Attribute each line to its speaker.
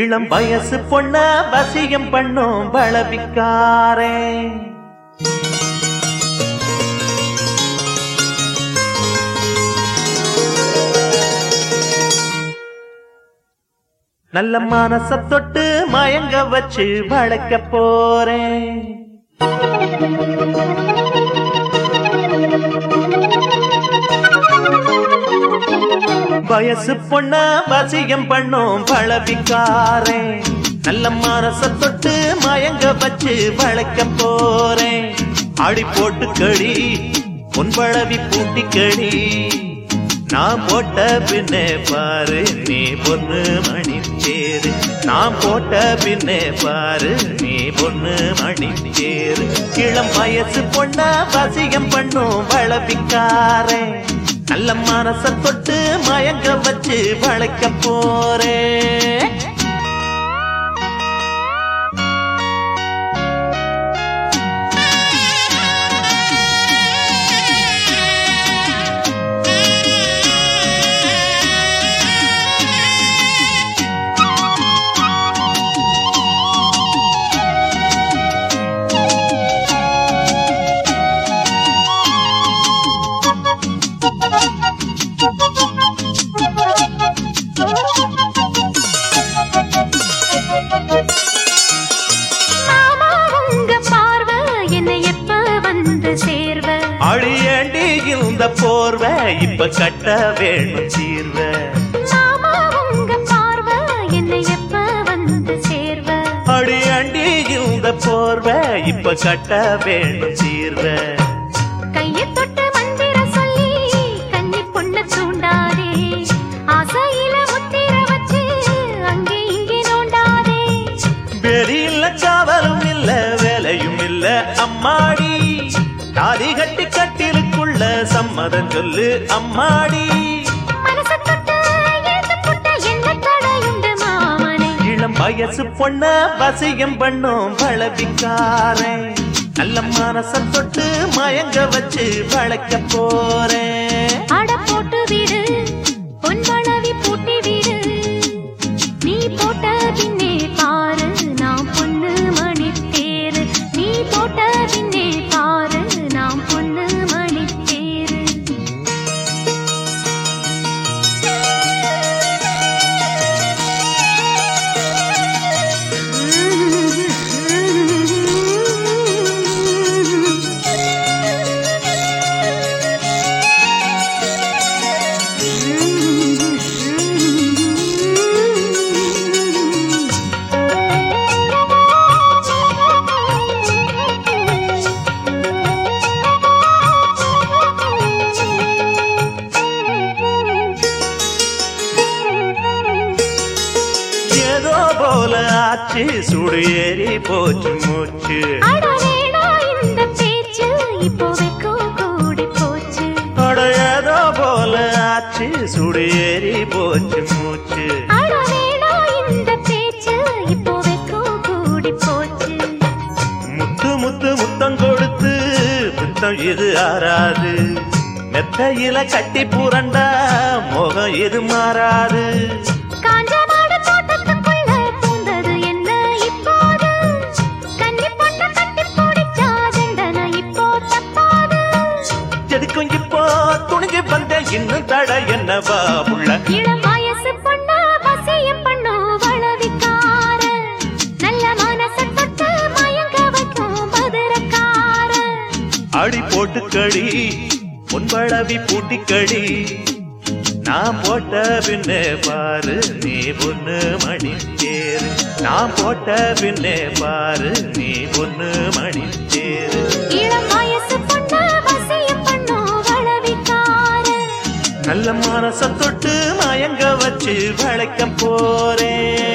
Speaker 1: இளம் வயசு பொண்ண வசியம் பண்ணும் பளவிக்காரே நல்ல மனச தொட்டு மயங்க வச்சு வளர்க்க போறேன். வயசு பொண்ண வசியம் பண்ணும் பழவிக்காரே நல்ல மனச தொட்டு மயங்க வச்சு வளர்க்க போறேன். அடி போட்டு கடி உன் பழவி பூட்டி கடி. நான் போட்ட பின்னே பாரு நீ பொண்ணு மணி தேரு நான் போட்ட பின்னே பாரு நீ பொண்ணு மணி தேரு இளம் வயசு பொண்ண வசியம் பண்ணும் வளவிக்காரே நல்ல மனச தொட்டு மயங்க வச்சு வளைக்க போறேன். இந்த போர்வ இப்ப கட்ட வேணும் சீர்வ
Speaker 2: மாமா உங்க பார்வை என்னை எப்ப வந்து சேர்வ?
Speaker 1: அழியண்டி இந்த போர்வ இப்ப கட்ட வேணும் சீர்வ சம்மதம் சொல்லு அம்மாடி. இளம் வயசு பொண்ண வசியம் பண்ணும் பழவிக்காரன். நல்ல மனச தொட்டு மயங்க வச்சு வளைக்க போறேன்.
Speaker 2: அட போட்டு விடு பொன் வளவி பூட்டி விடு. நீ போட்ட பின்னே பாரு நாம் பொண்ணு மணி தேரு. நீ போட்ட பின்னே
Speaker 1: போல ஆச்சு சுடு ஏறி போச்சு மூச்சு.
Speaker 2: அட வேணா இந்த பேச்சு இப்போ வெக்கம் கூடி போச்சு.
Speaker 1: அட ஏதோ போல ஆச்சு சுடு ஏறி போச்சு மூச்சு. முத்து முத்து முத்தம் கொடுத்து முத்தம் இது ஆறாது. மெத்தையில கட்டி புரண்டா முகம் இது மாறாது. துணிஞ்சு வந்த இன்னும் தட என்னவா உள்ள?
Speaker 2: இளம் வயசு பொண்ணா வசியம் பண்ணோ வளவிக்கார. நல்ல மனச தொட்டு மயங்க வைக்கும் மதுரக்கார.
Speaker 1: அடி போட்டு கடி பொன்பளவி பூட்டி கடி. நான் போட்ட பின்னே பாரு நீ பொண்ணு மணி தேரு நான் போட்ட பின்னே பாரு நீ பொண்ணு நல்ல மனச தொட்டு மயங்க வச்சு வளைக்க போறேன்.